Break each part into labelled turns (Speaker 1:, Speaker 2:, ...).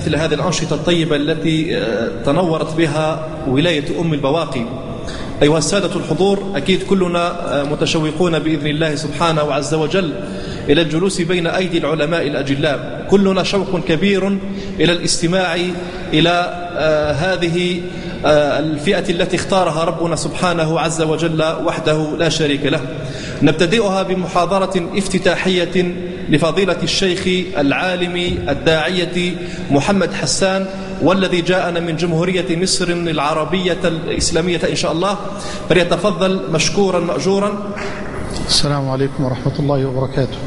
Speaker 1: مثل هذه الأنشطة الطيبة التي تنورت بها ولاية أم البواقي. أيها السادة الحضور أكيد كلنا متشوقون بإذن الله سبحانه وعز وجل إلى الجلوس بين أيدي العلماء الأجلاء. كلنا شوق كبير إلى الاستماع إلى هذه الفئة التي اختارها ربنا سبحانه عز وجل وحده لا شريك له. نبتدئها بمحاضرة افتتاحية لفضيلة الشيخ العالم الداعية محمد حسان والذي جاءنا من جمهورية مصر العربية الإسلامية إن شاء الله. فليتفضل مشكورا مأجورا.
Speaker 2: السلام عليكم ورحمة الله وبركاته.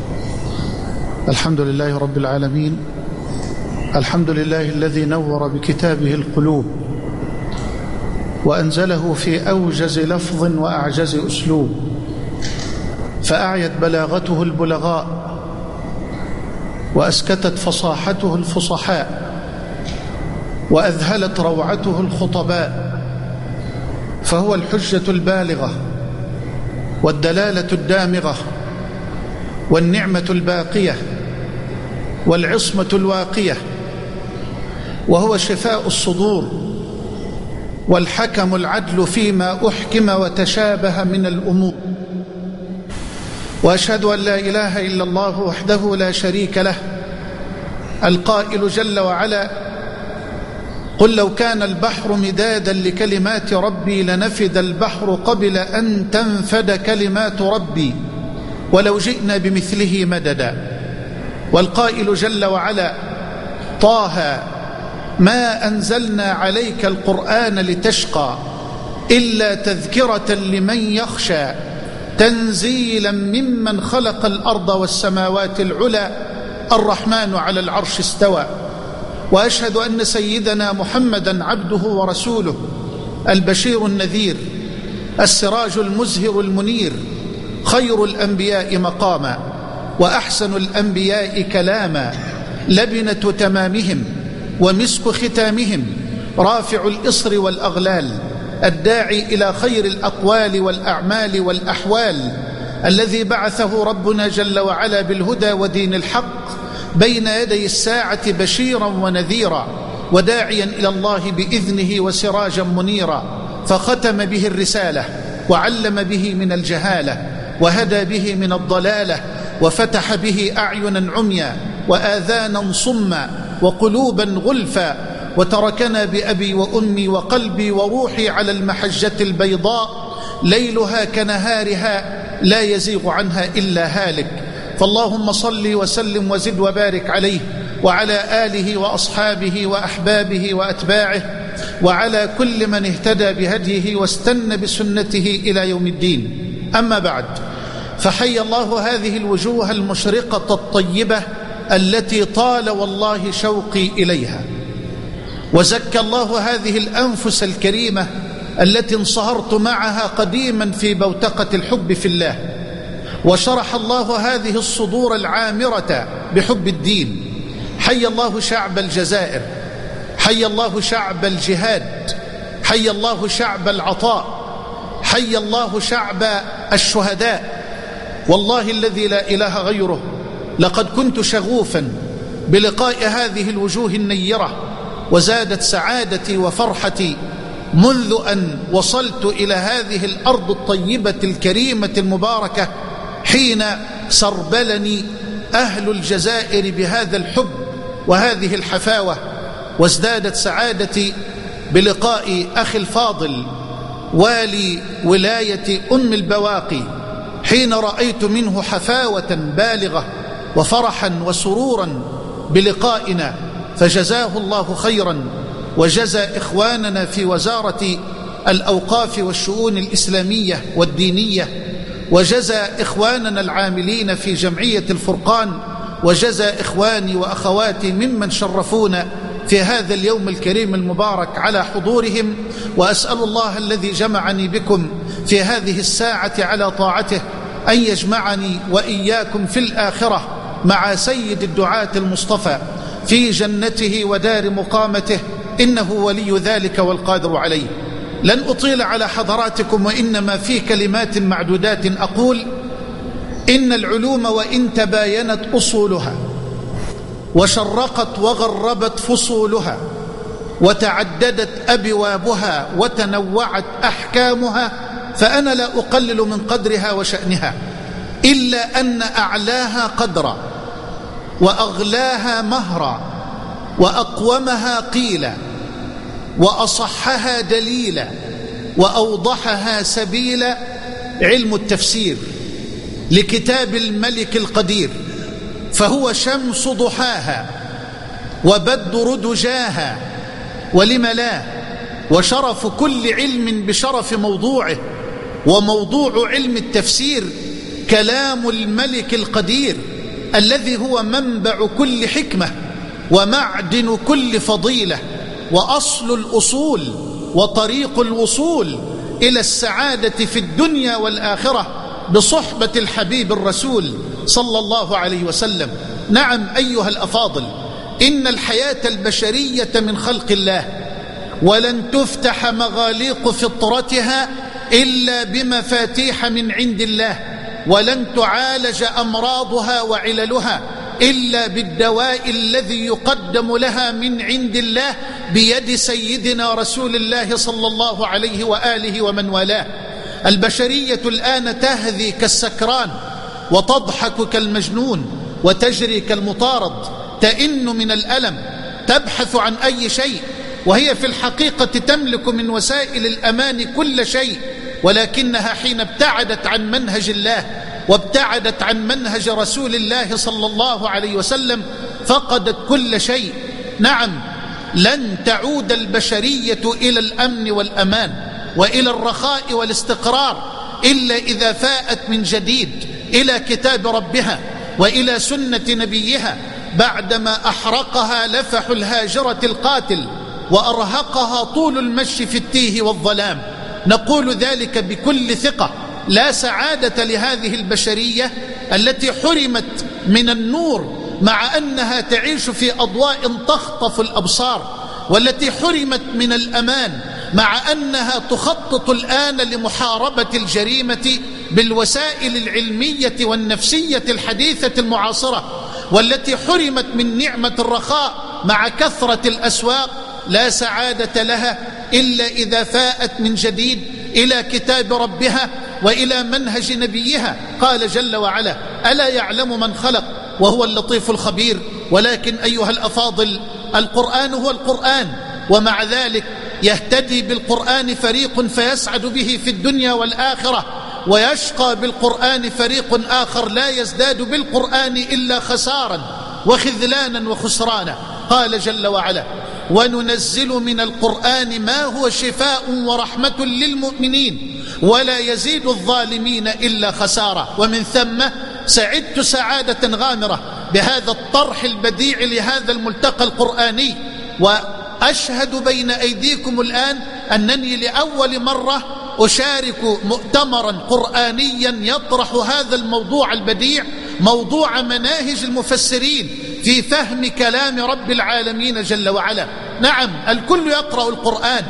Speaker 2: الحمد لله رب العالمين. الحمد لله الذي نور بكتابه القلوب وأنزله في أوجز لفظ وأعجز أسلوب فأعيت بلاغته البلغاء وأسكتت فصاحته الفصحاء وأذهلت روعته الخطباء فهو الحجة البالغة والدلالة الدامغة والنعمة الباقية والعصمة الواقية وهو شفاء الصدور والحكم العدل فيما أحكم وتشابه من الأمور. وأشهد أن لا إله إلا الله وحده لا شريك له القائل جل وعلا قل لو كان البحر مدادا لكلمات ربي لنفد البحر قبل أن تنفد كلمات ربي ولو جئنا بمثله مددا. والقائل جل وعلا طه ما أنزلنا عليك القرآن لتشقى إلا تذكرة لمن يخشى تنزيلا ممن خلق الأرض والسماوات العلى الرحمن على العرش استوى وأشهد أن سيدنا محمدا عبده ورسوله البشير النذير السراج المزهر المنير خير الأنبياء مقاما. وأحسن الأنبياء كلاما لبنة تمامهم ومسك ختامهم رافع الإصر والأغلال الداعي إلى خير الأقوال والأعمال والأحوال الذي بعثه ربنا جل وعلا بالهدى ودين الحق بين يدي الساعة بشيرا ونذيرا وداعيا إلى الله بإذنه وسراجا منيرا فختم به الرسالة وعلم به من الجهالة وهدى به من الضلالة وفتح به أعينا عميا وآذانا صما وقلوبا غلفا وتركنا بأبي وأمي وقلبي وروحي على المحجة البيضاء ليلها كنهارها لا يزيغ عنها إلا هالك فاللهم صل وسلم وزد وبارك عليه وعلى آله وأصحابه وأحبابه وأتباعه وعلى كل من اهتدى بهديه واستنى بسنته إلى يوم الدين. أما بعد فحي الله هذه الوجوه المشرقة الطيبة التي طال والله شوقي إليها. وزكى الله هذه الأنفس الكريمة التي انصهرت معها قديما في بوتقة الحب في الله. وشرح الله هذه الصدور العامرة بحب الدين. حي الله شعب الجزائر. حي الله شعب الجهاد. حي الله شعب العطاء. حي الله شعب الشهداء. والله الذي لا إله غيره لقد كنت شغوفا بلقاء هذه الوجوه النيرة وزادت سعادتي وفرحتي منذ أن وصلت إلى هذه الأرض الطيبة الكريمة المباركة حين سربلني أهل الجزائر بهذا الحب وهذه الحفاوة وازدادت سعادتي بلقاء أخي الفاضل والي ولاية أم البواقي. حين رأيت منه حفاوة بالغة وفرحا وسرورا بلقائنا فجزاه الله خيرا وجزى إخواننا في وزارة الأوقاف والشؤون الإسلامية والدينية وجزى إخواننا العاملين في جمعية الفرقان وجزى إخواني وأخواتي ممن شرفونا في هذا اليوم الكريم المبارك على حضورهم وأسأل الله الذي جمعني بكم في هذه الساعة على طاعته أن يجمعني وإياكم في الآخرة مع سيد الدعاة المصطفى في جنته ودار مقامته إنه ولي ذلك والقادر عليه. لن أطيل على حضراتكم وإنما في كلمات معدودات أقول إن العلوم وإن تباينت أصولها وشرقت وغربت فصولها وتعددت أبوابها وتنوعت أحكامها فأنا لا أقلل من قدرها وشأنها إلا أن أعلاها قدرا وأغلاها مهرا وأقومها قيلا وأصحها دليلا وأوضحها سبيلا علم التفسير لكتاب الملك القدير فهو شمس ضحاها وبدر دجاها ولم لا وشرف كل علم بشرف موضوعه وموضوع علم التفسير كلام الملك القدير الذي هو منبع كل حكمة ومعدن كل فضيلة وأصل الأصول وطريق الوصول إلى السعادة في الدنيا والآخرة بصحبة الحبيب الرسول صلى الله عليه وسلم. نعم أيها الأفاضل إن الحياة البشرية من خلق الله ولن تفتح مغاليق فطرتها إلا بمفاتيح من عند الله ولن تعالج أمراضها وعللها إلا بالدواء الذي يقدم لها من عند الله بيد سيدنا رسول الله صلى الله عليه وآله ومن والاه. البشرية الآن تهذي كالسكران وتضحك كالمجنون وتجري كالمطارد تئن من الألم تبحث عن أي شيء وهي في الحقيقة تملك من وسائل الأمان كل شيء. ولكنها حين ابتعدت عن منهج الله وابتعدت عن منهج رسول الله صلى الله عليه وسلم فقدت كل شيء. نعم لن تعود البشرية إلى الأمن والأمان وإلى الرخاء والاستقرار إلا إذا فاءت من جديد إلى كتاب ربها وإلى سنة نبيها بعدما أحرقها لفح الهاجرة القاتل وأرهقها طول المشي في التيه والظلام. نقول ذلك بكل ثقة. لا سعادة لهذه البشرية التي حرمت من النور مع أنها تعيش في أضواء تخطف الأبصار والتي حرمت من الأمان مع أنها تخطط الآن لمحاربة الجريمة بالوسائل العلمية والنفسية الحديثة المعاصرة والتي حرمت من نعمة الرخاء مع كثرة الأسواق. لا سعادة لها إلا إذا فاءت من جديد إلى كتاب ربها وإلى منهج نبيها. قال جل وعلا ألا يعلم من خلق؟ وهو اللطيف الخبير. ولكن أيها الأفاضل القرآن هو القرآن ومع ذلك يهتدي بالقرآن فريق فيسعد به في الدنيا والآخرة ويشقى بالقرآن فريق آخر لا يزداد بالقرآن إلا خسارا وخذلانا وخسرانا. قال جل وعلا وننزل من القرآن ما هو شفاء ورحمة للمؤمنين ولا يزيد الظالمين إلا خسارة. ومن ثم سعدت سعادة غامرة بهذا الطرح البديع لهذا الملتقى القرآني. وأشهد بين أيديكم الآن أنني لأول مرة أشارك مؤتمرا قرآنيا يطرح هذا الموضوع البديع موضوع مناهج المفسرين. في فهم كلام رب العالمين جل وعلا. نعم الكل يقرأ القرآن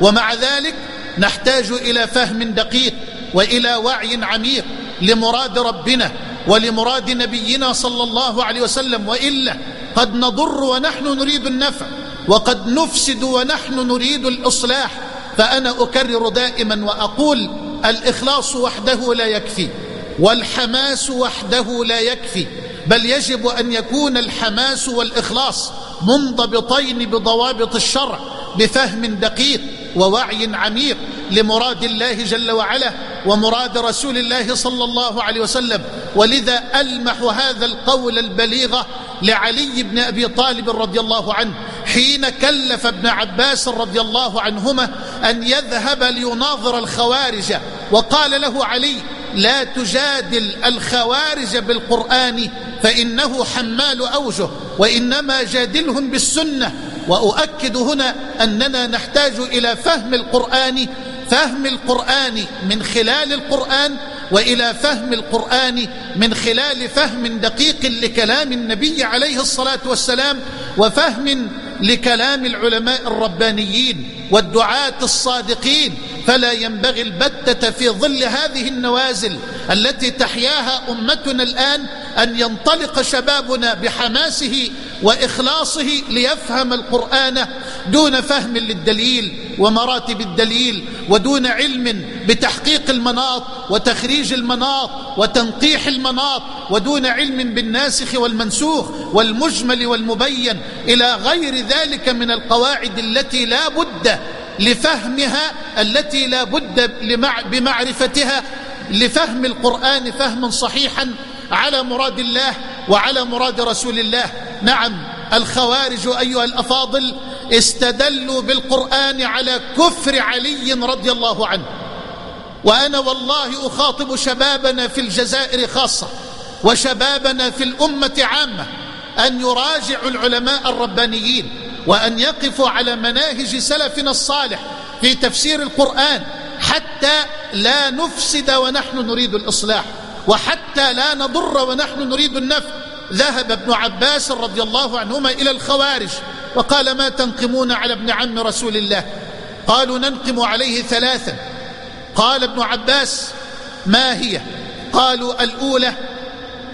Speaker 2: ومع ذلك نحتاج إلى فهم دقيق وإلى وعي عميق لمراد ربنا ولمراد نبينا صلى الله عليه وسلم. وإلا قد نضر ونحن نريد النفع وقد نفسد ونحن نريد الإصلاح. فأنا أكرر دائما وأقول الإخلاص وحده لا يكفي والحماس وحده لا يكفي. بل يجب أن يكون الحماس والإخلاص منضبطين بضوابط الشرع بفهم دقيق ووعي عميق لمراد الله جل وعلا ومراد رسول الله صلى الله عليه وسلم. ولذا ألمح هذا القول البليغ لعلي بن أبي طالب رضي الله عنه حين كلف ابن عباس رضي الله عنهما أن يذهب ليناظر الخوارج وقال له علي لا تجادل الخوارج بالقرآن فإنه حمال أوجه وإنما جادلهم بالسنة. وأؤكد هنا أننا نحتاج إلى فهم القرآن فهم القرآن من خلال القرآن وإلى فهم القرآن من خلال فهم دقيق لكلام النبي عليه الصلاة والسلام وفهم لكلام العلماء الربانيين والدعاة الصادقين. فلا ينبغي البتة في ظل هذه النوازل التي تحياها أمتنا الآن أن ينطلق شبابنا بحماسه وإخلاصه ليفهم القرآن دون فهم للدليل ومراتب الدليل ودون علم بتحقيق المناط وتخريج المناط وتنقيح المناط ودون علم بالناسخ والمنسوخ والمجمل والمبين إلى غير ذلك من القواعد التي لا بد لفهمها التي لا بد بمعرفتها لفهم القرآن فهما صحيحا على مراد الله وعلى مراد رسول الله. نعم الخوارج أيها الأفاضل استدلوا بالقرآن على كفر علي رضي الله عنه. وأنا والله أخاطب شبابنا في الجزائر خاصة وشبابنا في الأمة عامة أن يراجعوا العلماء الربانيين. وأن يقفوا على مناهج سلفنا الصالح في تفسير القرآن حتى لا نفسد ونحن نريد الإصلاح وحتى لا نضر ونحن نريد النفع. ذهب ابن عباس رضي الله عنهما إلى الخوارج وقال ما تنقمون على ابن عم رسول الله؟ قالوا ننقم عليه ثلاثا. قال ابن عباس ما هي؟ قالوا الأولى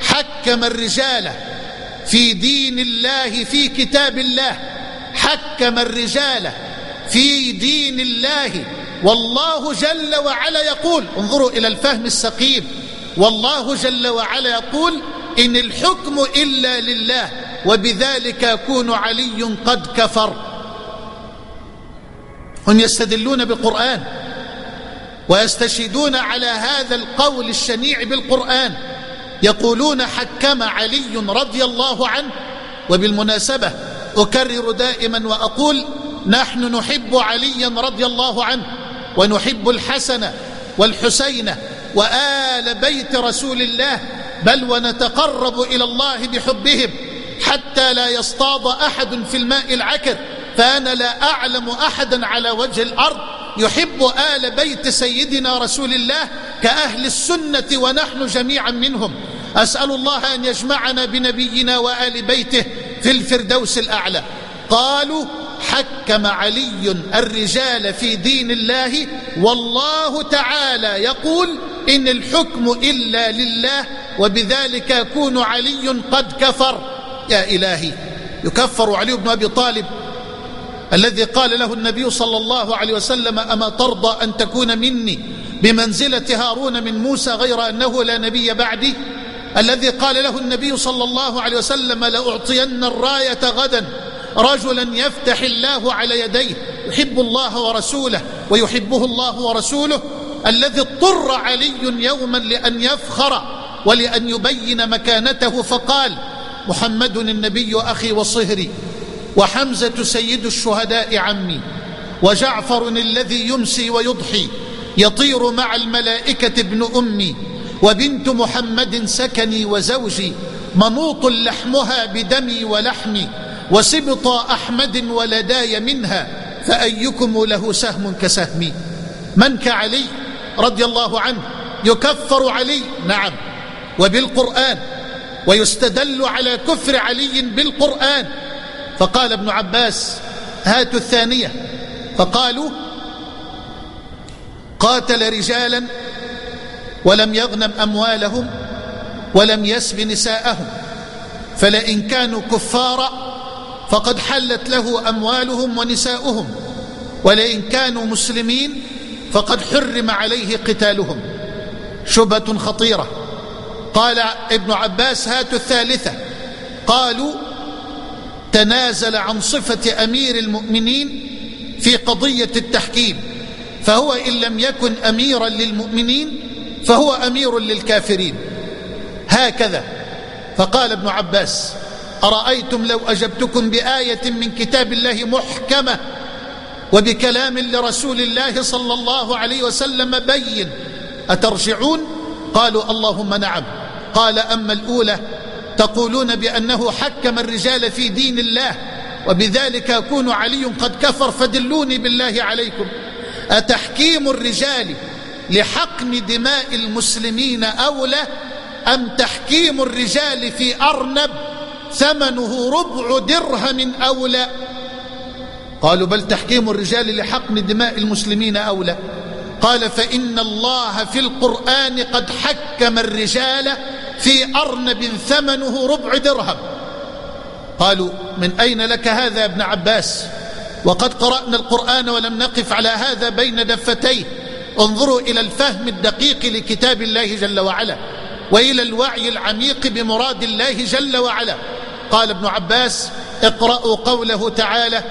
Speaker 2: حكم الرجال في دين الله في كتاب الله حكم الرجال في دين الله. والله جل وعلا يقول انظروا إلى الفهم السقيم. والله جل وعلا يقول إن الحكم إلا لله وبذلك يكون علي قد كفر. هم يستدلون بالقرآن ويستشهدون على هذا القول الشنيع بالقرآن. يقولون حكم علي رضي الله عنه وبالمناسبة أكرر دائما وأقول نحن نحب عليا رضي الله عنه ونحب الحسن والحسين وآل بيت رسول الله بل ونتقرب إلى الله بحبهم حتى لا يصطاد أحد في الماء العكر فأنا لا أعلم أحدا على وجه الأرض يحب آل بيت سيدنا رسول الله كأهل السنة ونحن جميعا منهم أسأل الله أن يجمعنا بنبينا وآل بيته في الفردوس الأعلى. قالوا حكم علي الرجال في دين الله والله تعالى يقول إن الحكم إلا لله وبذلك يكون علي قد كفر. يا إلهي يكفر علي بن أبي طالب الذي قال له النبي صلى الله عليه وسلم أما ترضى أن تكون مني بمنزلة هارون من موسى غير أنه لا نبي بعدي؟ الذي قال له النبي صلى الله عليه وسلم لأعطين الراية غدا رجلا يفتح الله على يديه يحب الله ورسوله ويحبه الله ورسوله الذي اضطر علي يوما لأن يفخر ولأن يبين مكانته فقال محمد النبي أخي وصهري وحمزة سيد الشهداء عمي وجعفر الذي يمسي ويضحي يطير مع الملائكة ابن أمي وبنت محمد سكني وزوجي منوط لحمها بدمي ولحمي وسبط أحمد ولداي منها فأيكم له سهم كسهمي. من كعلي رضي الله عنه يكفر علي؟ نعم. وبالقرآن ويستدل على كفر علي بالقرآن. فقال ابن عباس هاتوا الثانية. فقالوا قاتل رجالا ولم يغنم أموالهم ولم يسب نساءهم فلئن كانوا كفارا فقد حلت له أموالهم ونساؤهم ولئن كانوا مسلمين فقد حرم عليه قتالهم. شبهة خطيرة. قال ابن عباس هات الثالثة. قالوا تنازل عن صفة أمير المؤمنين في قضية التحكيم فهو إن لم يكن أميرا للمؤمنين فهو أمير للكافرين. هكذا. فقال ابن عباس أرأيتم لو أجبتكم بآية من كتاب الله محكمة وبكلام لرسول الله صلى الله عليه وسلم بين أترجعون؟ قالوا اللهم نعم. قال أما الأولى تقولون بأنه حكم الرجال في دين الله وبذلك يكون علي قد كفر فدلوني بالله عليكم. أتحكيم الرجال لحقن دماء المسلمين أولى أم تحكيم الرجال في أرنب ثمنه ربع درهم أولى؟ قالوا بل تحكيم الرجال لحقن دماء المسلمين أولى. قال فإن الله في القرآن قد حكم الرجال في أرنب ثمنه ربع درهم. قالوا من أين لك هذا يا ابن عباس؟ وقد قرأنا القرآن ولم نقف على هذا بين دفتيه. انظروا إلى الفهم الدقيق لكتاب الله جل وعلا وإلى الوعي العميق بمراد الله جل وعلا. قال ابن عباس اقرأوا قوله تعالى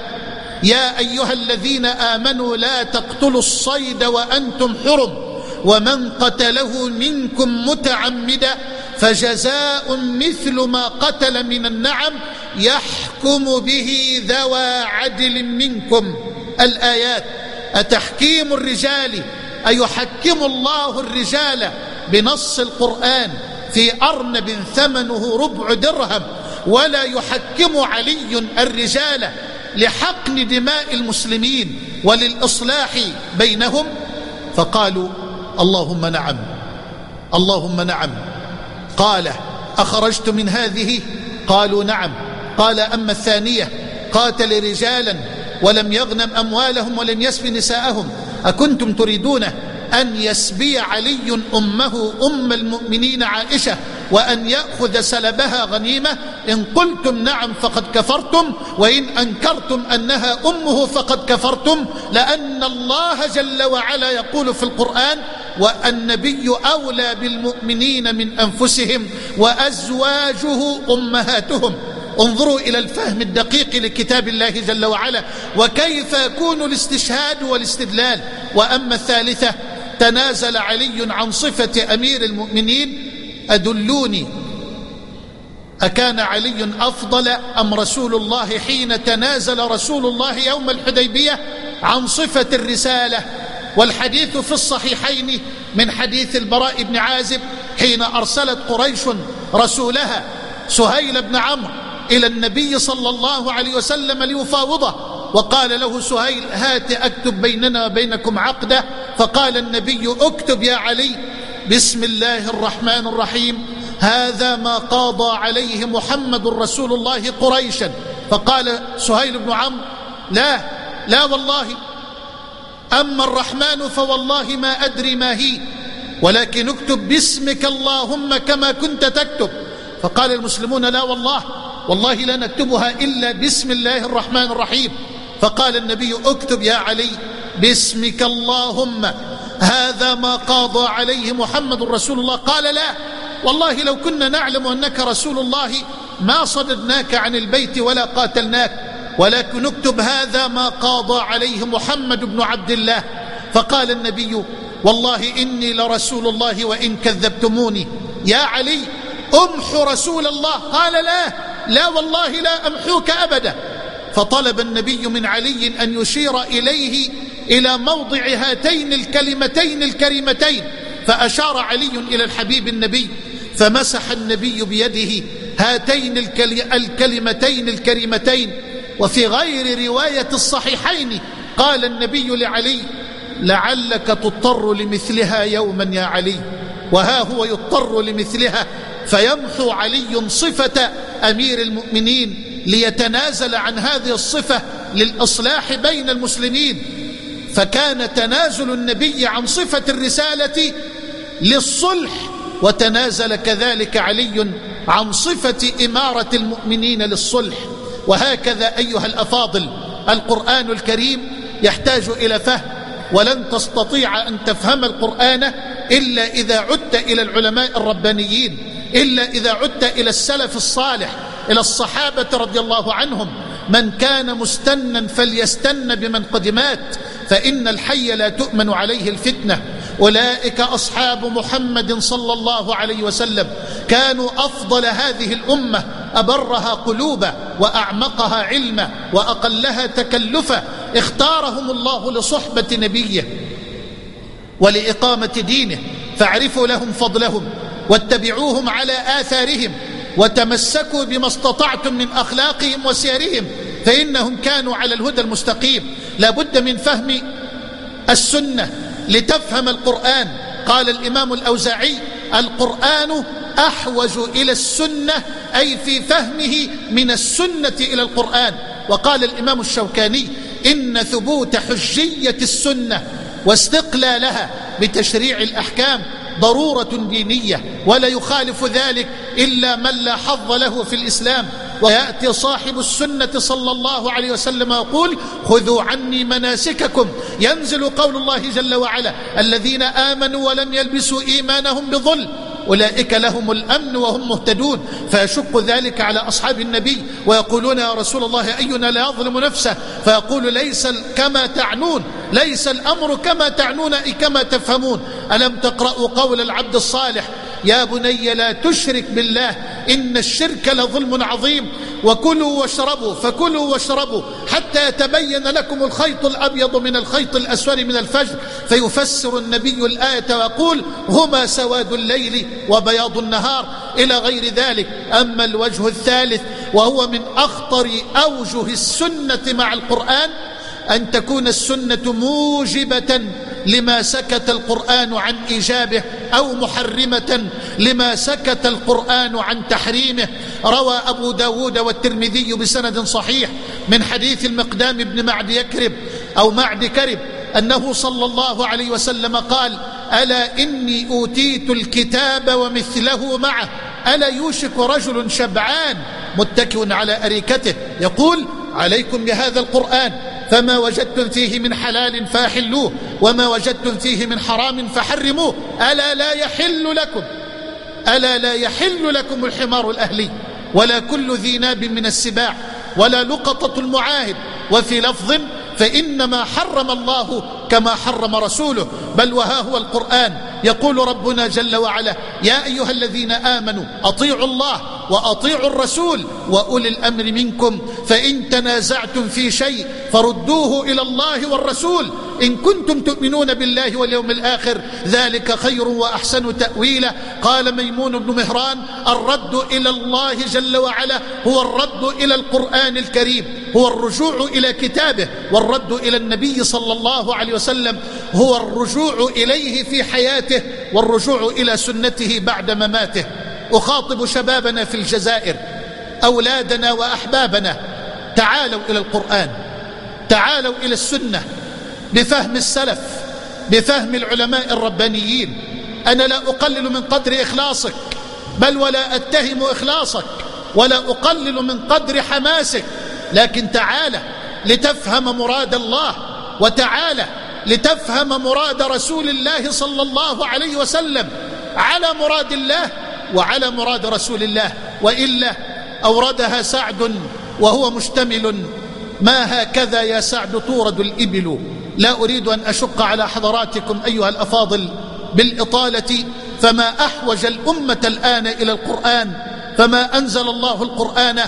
Speaker 2: يا أيها الذين آمنوا لا تقتلوا الصيد وأنتم حرم ومن قتله منكم متعمدا فجزاء مثل ما قتل من النعم يحكم به ذوى عدل منكم. الآيات أتحكيم الرجال أيحكم الله الرجال بنص القرآن في أرنب ثمنه ربع درهم ولا يحكم علي الرجال لحقن دماء المسلمين وللإصلاح بينهم؟ فقالوا اللهم نعم اللهم نعم. قال أخرجت من هذه؟ قالوا نعم. قال أما الثانية قاتل رجالا ولم يغنم أموالهم ولم يسب نساءهم. أكنتم تريدون أن يسبي علي أمه أم المؤمنين عائشة وأن يأخذ سلبها غنيمة؟ إن قلتم نعم فقد كفرتم وإن أنكرتم أنها أمه فقد كفرتم لأن الله جل وعلا يقول في القرآن والنبي أولى بالمؤمنين من أنفسهم وأزواجه أمهاتهم انظروا إلى الفهم الدقيق لكتاب الله جل وعلا وكيف يكون الاستشهاد والاستدلال. وأما الثالثة تنازل علي عن صفة أمير المؤمنين أدلوني. أكان علي أفضل أم رسول الله حين تنازل رسول الله يوم الحديبية عن صفة الرسالة؟ والحديث في الصحيحين من حديث البراء بن عازب حين أرسلت قريش رسولها سهيل بن عمرو. إلى النبي صلى الله عليه وسلم ليفاوضه. وقال له سهيل هات أكتب بيننا وبينكم عقدة. فقال النبي اكتب يا علي. بسم الله الرحمن الرحيم. هذا ما قاضى عليه محمد رسول الله قريشا. فقال سهيل بن عمرو لا لا والله. أما الرحمن فوالله ما أدري ما هي. ولكن اكتب باسمك اللهم كما كنت تكتب. فقال المسلمون لا والله. والله لا نكتبها إلا بسم الله الرحمن الرحيم. فقال النبي اكتب يا علي باسمك اللهم هذا ما قاضى عليه محمد رسول الله. قال لا والله لو كنا نعلم أنك رسول الله ما صددناك عن البيت ولا قاتلناك ولكن اكتب هذا ما قاضى عليه محمد بن عبد الله. فقال النبي والله إني لرسول الله وإن كذبتموني. يا علي أمح رسول الله. قال لا لا والله لا أمحوك أبدا. فطلب النبي من علي أن يشير إليه إلى موضع هاتين الكلمتين الكريمتين. فأشار علي إلى الحبيب النبي فمسح النبي بيده هاتين الكلمتين الكريمتين. وفي غير رواية الصحيحين قال النبي لعلي لعلك تضطر لمثلها يوما يا علي. وها هو يضطر لمثلها فيمحو علي صفة أمير المؤمنين ليتنازل عن هذه الصفة للإصلاح بين المسلمين. فكان تنازل النبي عن صفة الرسالة للصلح وتنازل كذلك علي عن صفة إمارة المؤمنين للصلح. وهكذا أيها الأفاضل القرآن الكريم يحتاج إلى فهم ولن تستطيع أن تفهم القرآن إلا إذا عدت إلى العلماء الربانيين. إلا إذا عدت إلى السلف الصالح إلى الصحابة رضي الله عنهم من كان مستنا فليستن بمن قدمات فإن الحي لا تؤمن عليه الفتنة. أولئك أصحاب محمد صلى الله عليه وسلم كانوا أفضل هذه الأمة أبرها قلوبا وأعمقها علما وأقلها تكلفا اختارهم الله لصحبة نبيه ولإقامة دينه فاعرفوا لهم فضلهم. واتبعوهم على آثارهم وتمسكوا بما استطعتم من أخلاقهم وسيرهم فإنهم كانوا على الهدى المستقيم. لا بد من فهم السنة لتفهم القرآن. قال الإمام الأوزاعي القرآن أحوج إلى السنة أي في فهمه من السنة إلى القرآن. وقال الإمام الشوكاني إن ثبوت حجية السنة واستقلالها بتشريع الأحكام ضرورة دينية ولا يخالف ذلك إلا من لا حظ له في الإسلام. ويأتي صاحب السنة صلى الله عليه وسلم يقول خذوا عني مناسككم. ينزل قول الله جل وعلا الذين آمنوا ولم يلبسوا إيمانهم بظلم. أولئك لهم الأمن وهم مهتدون فيشق ذلك على أصحاب النبي ويقولون يا رسول الله أينا لا يظلم نفسه؟ فيقول ليس كما تعنون ليس الأمر كما تعنون أي كما تفهمون. ألم تقرأوا قول العبد الصالح يا بني لا تشرك بالله إن الشرك لظلم عظيم. وكلوا واشربوا فكلوا واشربوا حتى يتبين لكم الخيط الأبيض من الخيط الأسود من الفجر. فيفسر النبي الآية ويقول هما سواد الليل وبياض النهار. إلى غير ذلك. أما الوجه الثالث وهو من أخطر أوجه السنة مع القرآن أن تكون السنة موجبة لما سكت القرآن عن إيجابه أو محرمة لما سكت القرآن عن تحريمه. روى أبو داود والترمذي بسند صحيح من حديث المقدام بن معد يكرب أو معد كرب أنه صلى الله عليه وسلم قال ألا إني أوتيت الكتاب ومثله معه ألا يوشك رجل شبعان متكئ على أريكته؟ يقول عليكم بهذا القرآن فما وجدتم فيه من حلال فاحلوه. وما وجدتم فيه من حرام فحرموه. ألا لا يحل لكم. ألا لا يحل لكم الحمار الأهلي. ولا كل ذي ناب من السباع. ولا لقطة المعاهد. وفي لفظ فإنما حرم الله كما حرم رسوله. بل وها هو القرآن. يقول ربنا جل وعلا يا أيها الذين آمنوا أطيعوا الله وأطيعوا الرسول وأولي الأمر منكم. فإن تنازعتم في شيء فردوه إلى الله والرسول. إن كنتم تؤمنون بالله واليوم الآخر ذلك خير وأحسن تأويلا قال ميمون بن مهران الرد إلى الله جل وعلا هو الرد إلى القرآن الكريم هو الرجوع إلى كتابه والرد إلى النبي صلى الله عليه وسلم هو الرجوع إليه في حياته والرجوع إلى سنته بعد مماته. أخاطب شبابنا في الجزائر أولادنا وأحبابنا تعالوا إلى القرآن تعالوا إلى السنة بفهم السلف بفهم العلماء الربانيين. أنا لا أقلل من قدر إخلاصك بل ولا أتهم إخلاصك ولا أقلل من قدر حماسك. لكن تعالى لتفهم مراد الله وتعالى لتفهم مراد رسول الله صلى الله عليه وسلم. على مراد الله وعلى مراد رسول الله. وإلا أوردها سعد وهو مشتمل. ما هكذا يا سعد تورد الإبل؟ لا أريد أن أشق على حضراتكم أيها الأفاضل بالإطالة فما أحوج الأمة الآن إلى القرآن فما أنزل الله القرآن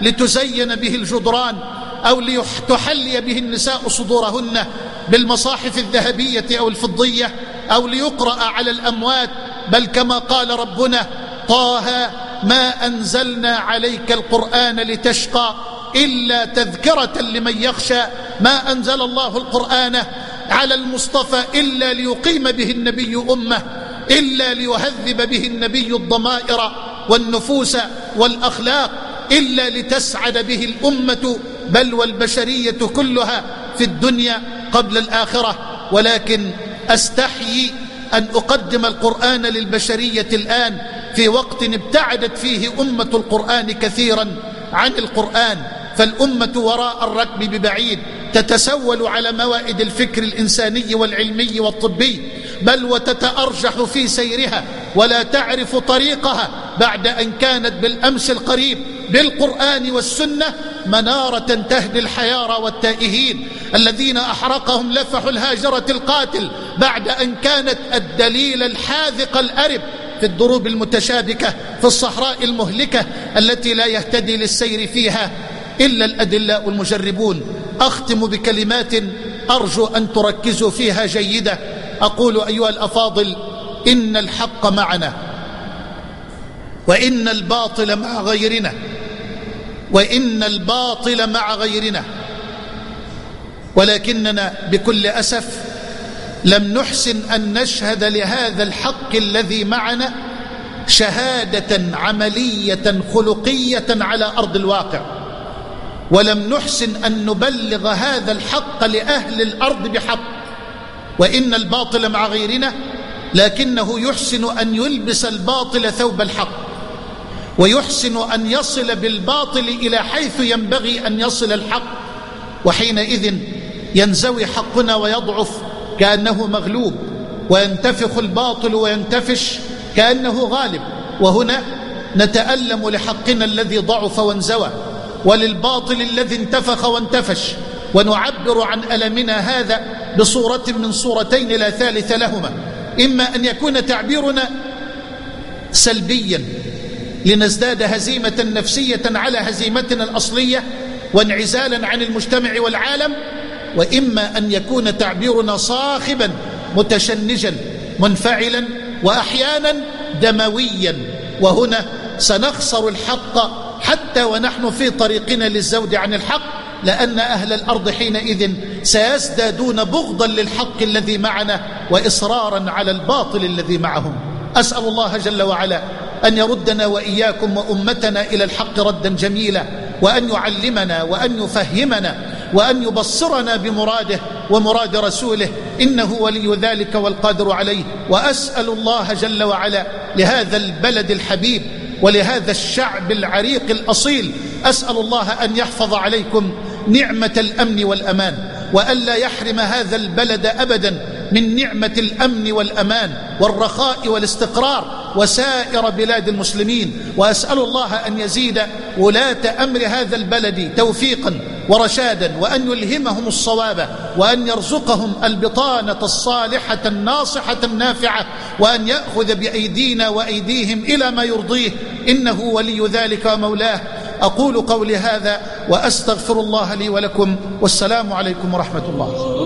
Speaker 2: لتزين به الجدران أو لتحلي به النساء صدورهن بالمصاحف الذهبية أو الفضية أو ليقرأ على الأموات بل كما قال ربنا طه ما أنزلنا عليك القرآن لتشقى إلا تذكرة لمن يخشى ما أنزل الله القرآن على المصطفى إلا ليقيم به النبي أمة إلا ليهذب به النبي الضمائر والنفوس والأخلاق إلا لتسعد به الأمة بل والبشرية كلها في الدنيا قبل الآخرة. ولكن أستحيي أن أقدم القرآن للبشرية الآن في وقت ابتعدت فيه أمة القرآن كثيرا عن القرآن. فالأمة وراء الركب ببعيد تتسول على موائد الفكر الإنساني والعلمي والطبي بل وتتأرجح في سيرها ولا تعرف طريقها بعد أن كانت بالأمس القريب بالقرآن والسنة منارة تهدي الحيارى والتائهين. الذين أحرقهم لفح الهاجرة القاتل بعد أن كانت الدليل الحاذق الأرب في الدروب المتشابكة في الصحراء المهلكة التي لا يهتدي للسير فيها. إلا الأدلاء المجربون. أختم بكلمات أرجو أن تركزوا فيها جيدة. أقول أيها الأفاضل إن الحق معنا وإن الباطل مع غيرنا وإن الباطل مع غيرنا. ولكننا بكل أسف لم نحسن أن نشهد لهذا الحق الذي معنا شهادة عملية خلقية على أرض الواقع. ولم نحسن أن نبلغ هذا الحق لأهل الأرض بحق. وإن الباطل مع غيرنا لكنه يحسن أن يلبس الباطل ثوب الحق. ويحسن أن يصل بالباطل إلى حيث ينبغي أن يصل الحق. وحينئذ ينزوي حقنا ويضعف كأنه مغلوب وينتفخ الباطل وينتفش كأنه غالب. وهنا نتألم لحقنا الذي ضعف وانزوى. وللباطل الذي انتفخ وانتفش. ونعبر عن ألمنا هذا بصورة من صورتين لا ثالث لهما. إما أن يكون تعبيرنا سلبيا لنزداد هزيمة نفسية على هزيمتنا الأصلية وانعزالا عن المجتمع والعالم وإما أن يكون تعبيرنا صاخبا متشنجا منفعلا وأحيانا دمويا. وهنا سنخسر الحق حتى ونحن في طريقنا للزود عن الحق لأن أهل الأرض حينئذ سيزدادون بغضا للحق الذي معنا وإصرارا على الباطل الذي معهم. أسأل الله جل وعلا أن يردنا وإياكم وأمتنا إلى الحق ردا جميلا وأن يعلمنا وأن يفهمنا وأن يبصرنا بمراده ومراد رسوله إنه ولي ذلك والقادر عليه. وأسأل الله جل وعلا لهذا البلد الحبيب ولهذا الشعب العريق الأصيل أسأل الله أن يحفظ عليكم نعمة الأمن والأمان وألا يحرم هذا البلد أبدا من نعمة الأمن والأمان والرخاء والاستقرار. وسائر بلاد المسلمين وأسأل الله أن يزيد ولاة أمر هذا البلد توفيقا ورشادا وأن يلهمهم الصواب وأن يرزقهم البطانة الصالحة الناصحة النافعة وأن يأخذ بأيدينا وأيديهم إلى ما يرضيه. إنه ولي ذلك ومولاه. أقول قولي هذا وأستغفر الله لي ولكم والسلام عليكم ورحمة الله.